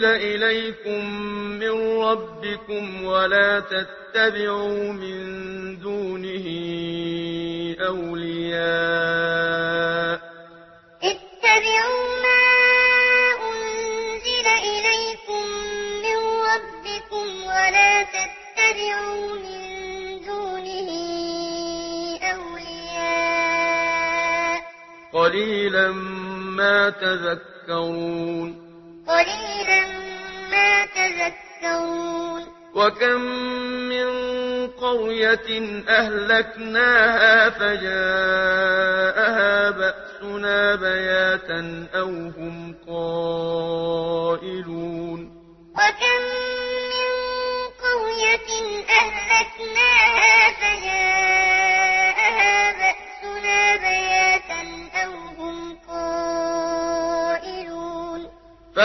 أنزل إليكم من ربكم ولا تتبعوا من دونه أولياء اتبعوا ما أنزل إليكم من ربكم ولا تتبعوا من دونه أولياء قليلا ما تذكرون قليلا تذكرون وكم من قرية أهلكناها فجاءها بأسنا بياتا أو هم قائلون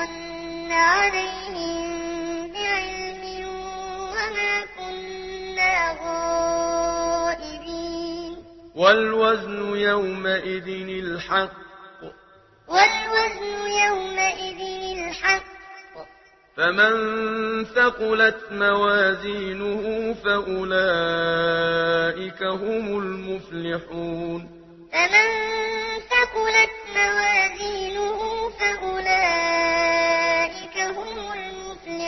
كنا عليهم بعلم وما كنا غائبين. والوزن يومئذ الحق. والوزن يومئذ الحق. فمن ثقلت موازينه فأولئك هم المفلحون. فمن ثقلت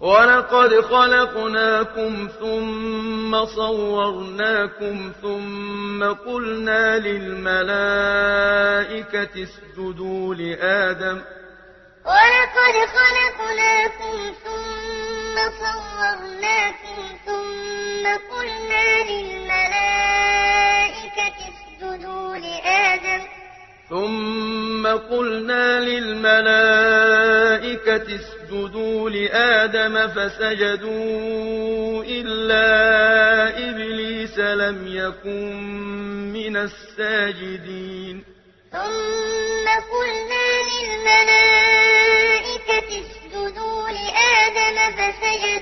وَلَقَدْ خَلَقْنَاكُمْ ثُمَّ صَوَّرْنَاكُمْ ثُمَّ قُلْنَا لِلْمَلَائِكَةِ اسْجُدُوا لِآدَمَ. وَلَقَدْ خَلَقْنَاكُمْ ثُمَّ صَوَّرْنَاكُمْ ثُمَّ قُلْنَا لِلْمَلَائِكَةِ اسْجُدُوا لِآدَمَ. ثُمَّ ثم قلنا للملائكة اسجدوا لآدم فسجدوا إلا إبليس لم يكن من الساجدين ثم قلنا للملائكة اسجدوا لآدم فسجدوا